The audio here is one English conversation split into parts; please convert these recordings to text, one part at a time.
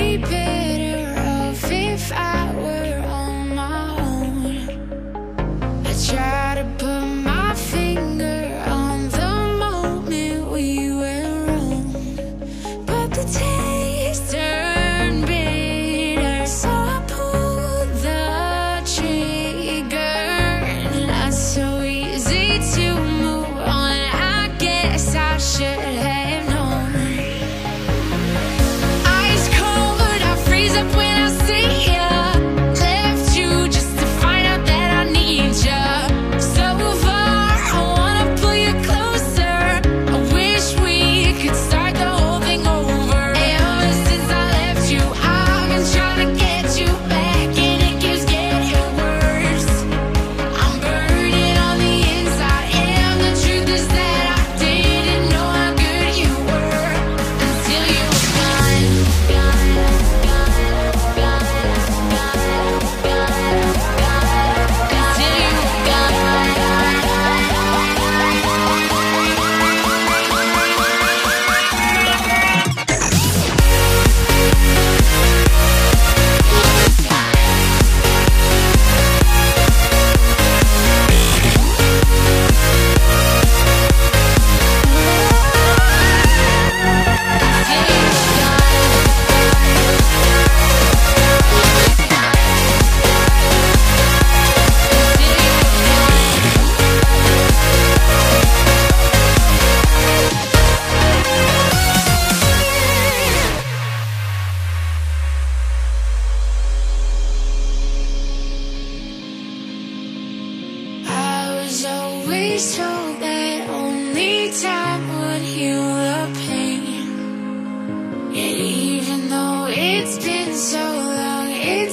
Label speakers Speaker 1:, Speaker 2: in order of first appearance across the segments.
Speaker 1: It's been so long, it's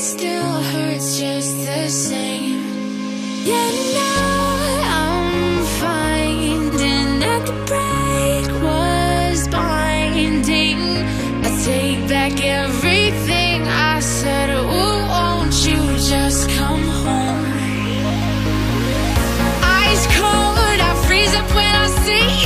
Speaker 1: still hurts just the same. Yeah, now I'm finding that the break was binding. I take back everything I said. Ooh, won't you just come home? Cold, I freeze up when I see you.